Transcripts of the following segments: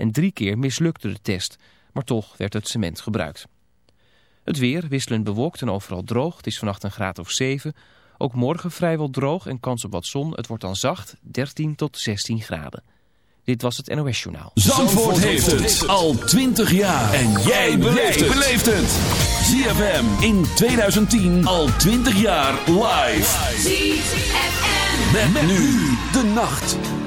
en drie keer mislukte de test, maar toch werd het cement gebruikt. Het weer wisselend bewolkt en overal droog. Het is vannacht een graad of 7. Ook morgen vrijwel droog en kans op wat zon. Het wordt dan zacht, 13 tot 16 graden. Dit was het NOS Journaal. Zandvoort, heeft het al 20 jaar. En jij beleeft het. ZFM in 2010 al 20 jaar live. ZFM. Met, nu de nacht.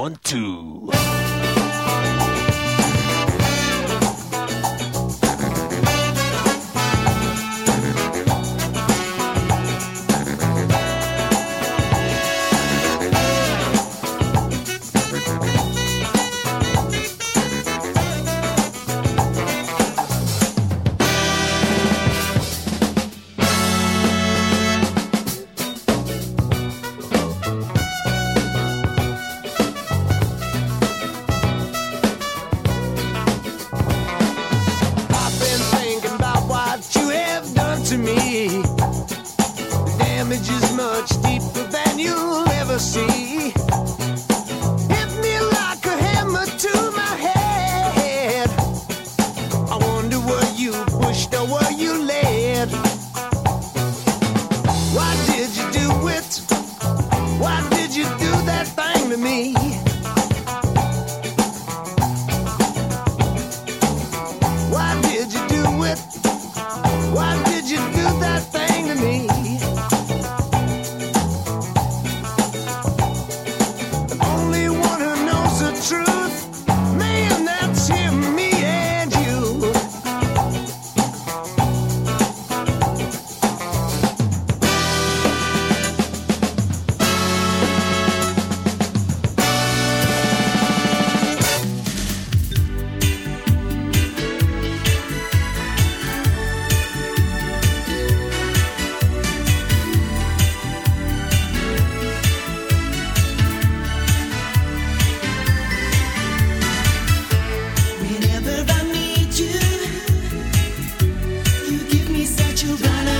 One, two. Al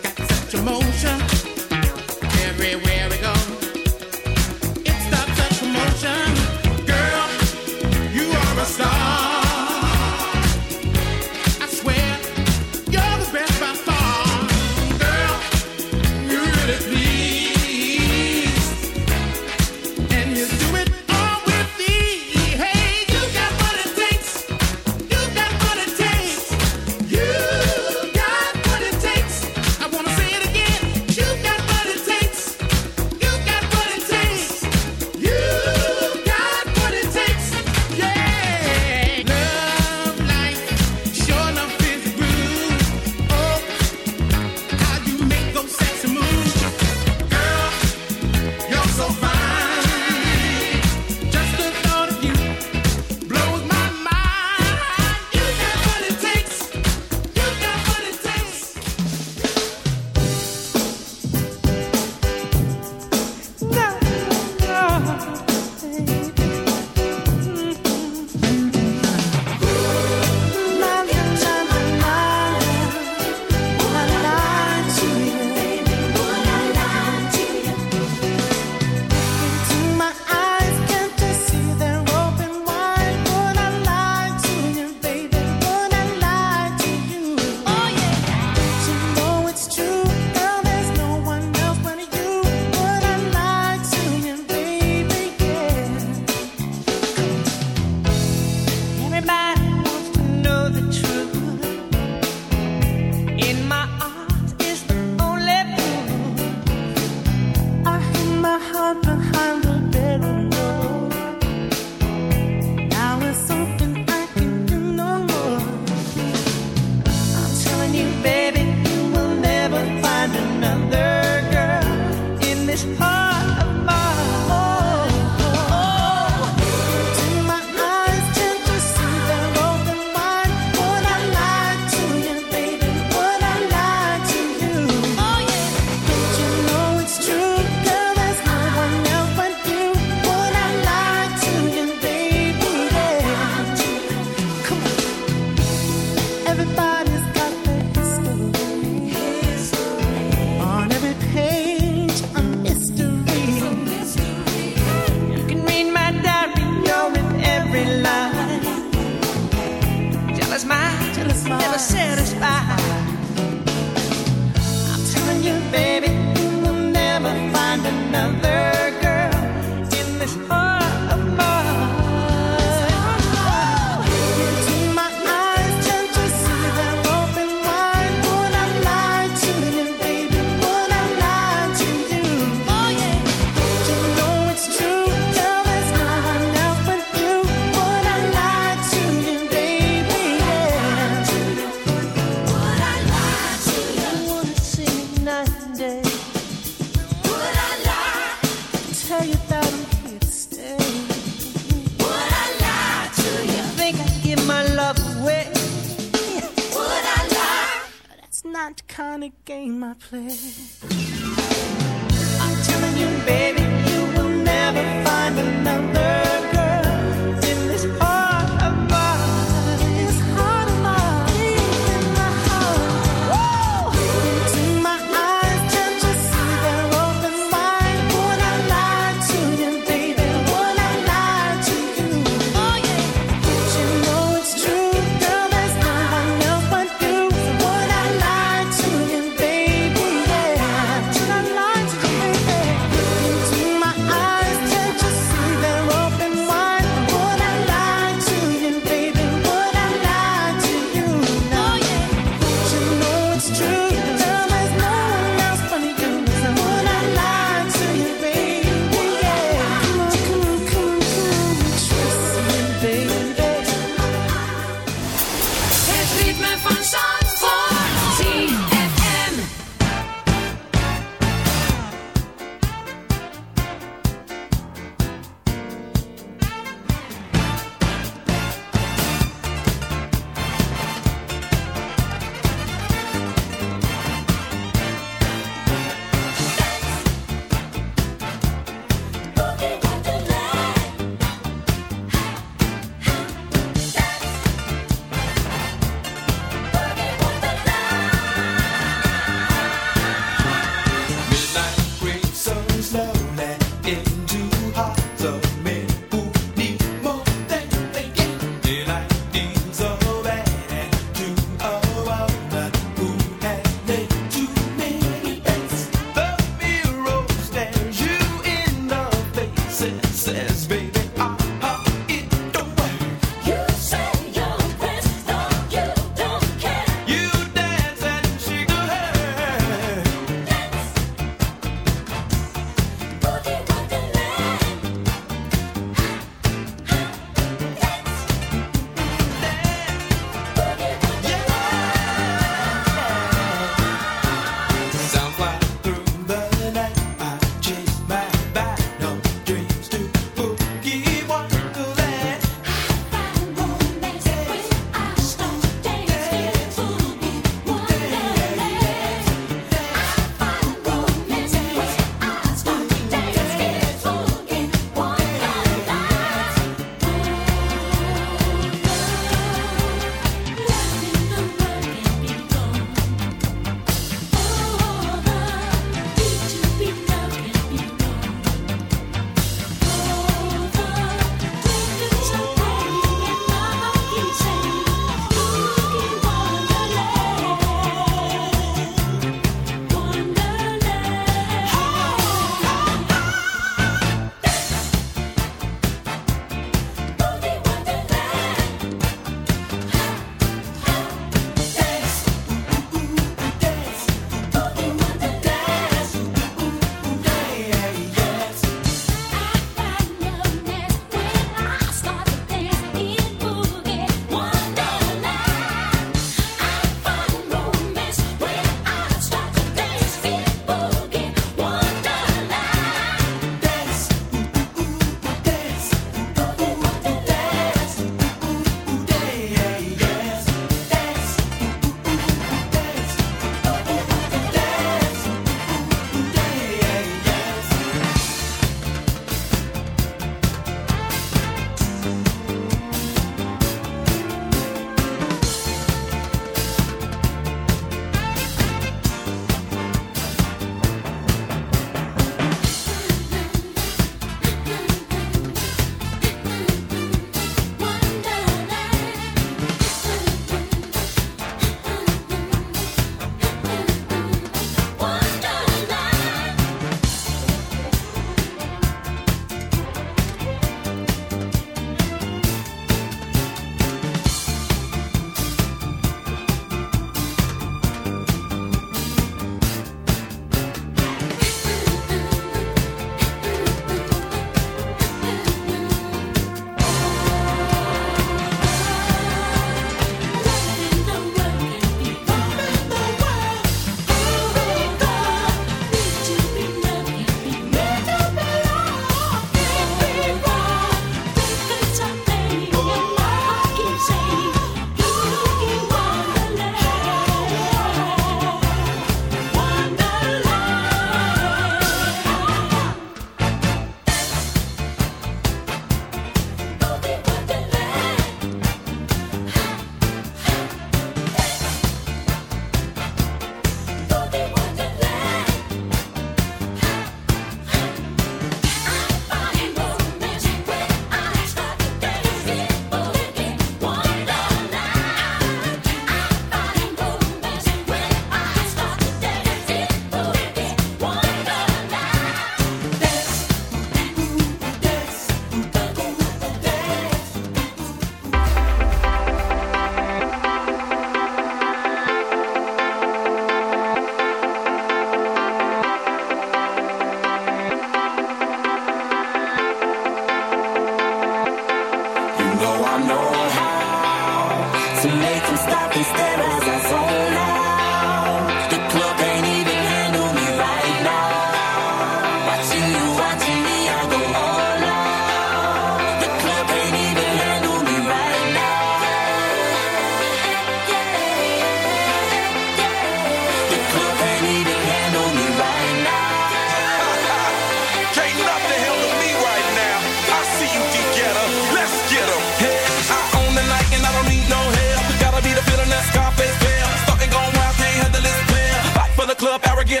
up, arrogant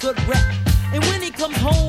good rep. And when he comes home,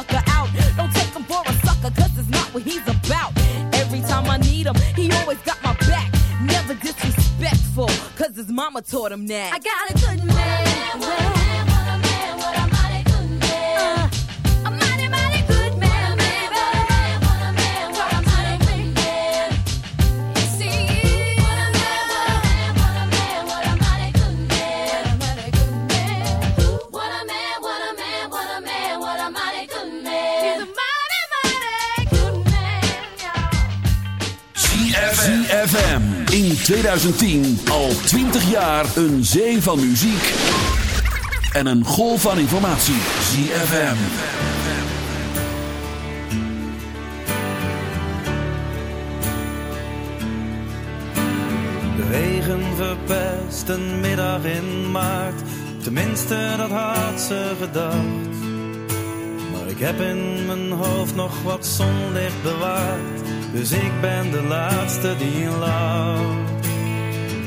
sucker out. Don't take him for a sucker, cause it's not what he's about. Every time I need him, he always got my back. Never disrespectful, cause his mama taught him that. I got a good man. 2010 al 20 jaar een zee van muziek en een golf van informatie. ZFM. De regen verpest een middag in maart. Tenminste, dat had ze gedacht. Maar ik heb in mijn hoofd nog wat zonlicht bewaard. Dus ik ben de laatste die lacht.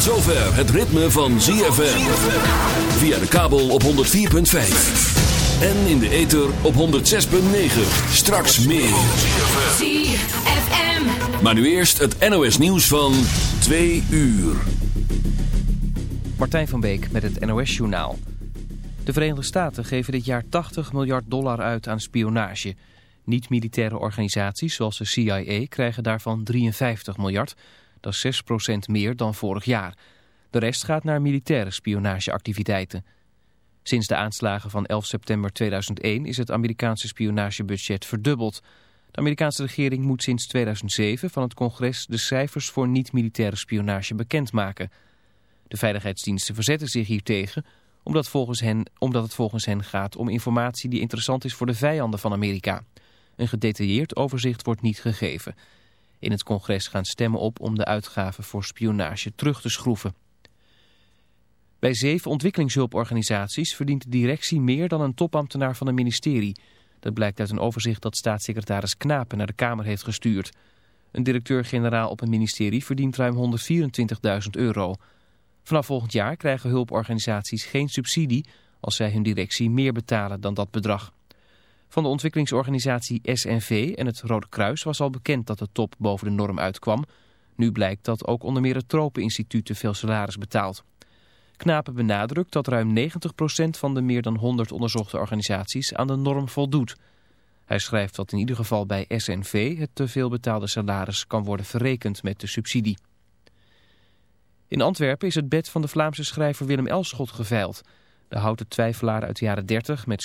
Tot zover het ritme van ZFM. Via de kabel op 104.5. En in de ether op 106.9. Straks meer. ZFM. Maar nu eerst het NOS nieuws van 2 uur. Martijn van Beek met het NOS-journaal. De Verenigde Staten geven dit jaar 80 miljard dollar uit aan spionage. Niet-militaire organisaties zoals de CIA krijgen daarvan 53 miljard. Dat is 6% meer dan vorig jaar. De rest gaat naar militaire spionageactiviteiten. Sinds de aanslagen van 11 september 2001 is het Amerikaanse spionagebudget verdubbeld. De Amerikaanse regering moet sinds 2007 van het congres de cijfers voor niet-militaire spionage bekendmaken. De veiligheidsdiensten verzetten zich hiertegen omdat, volgens hen, omdat het volgens hen gaat om informatie die interessant is voor de vijanden van Amerika. Een gedetailleerd overzicht wordt niet gegeven. In het congres gaan stemmen op om de uitgaven voor spionage terug te schroeven. Bij zeven ontwikkelingshulporganisaties verdient de directie meer dan een topambtenaar van een ministerie. Dat blijkt uit een overzicht dat staatssecretaris Knapen naar de Kamer heeft gestuurd. Een directeur-generaal op een ministerie verdient ruim 124.000 euro. Vanaf volgend jaar krijgen hulporganisaties geen subsidie als zij hun directie meer betalen dan dat bedrag. Van de ontwikkelingsorganisatie SNV en het Rode Kruis was al bekend dat de top boven de norm uitkwam. Nu blijkt dat ook onder meer het Tropeninstituut te veel salaris betaalt. Knapen benadrukt dat ruim 90% van de meer dan 100 onderzochte organisaties aan de norm voldoet. Hij schrijft dat in ieder geval bij SNV het te veel betaalde salaris kan worden verrekend met de subsidie. In Antwerpen is het bed van de Vlaamse schrijver Willem Elschot geveild. De houten twijfelaar uit de jaren 30 met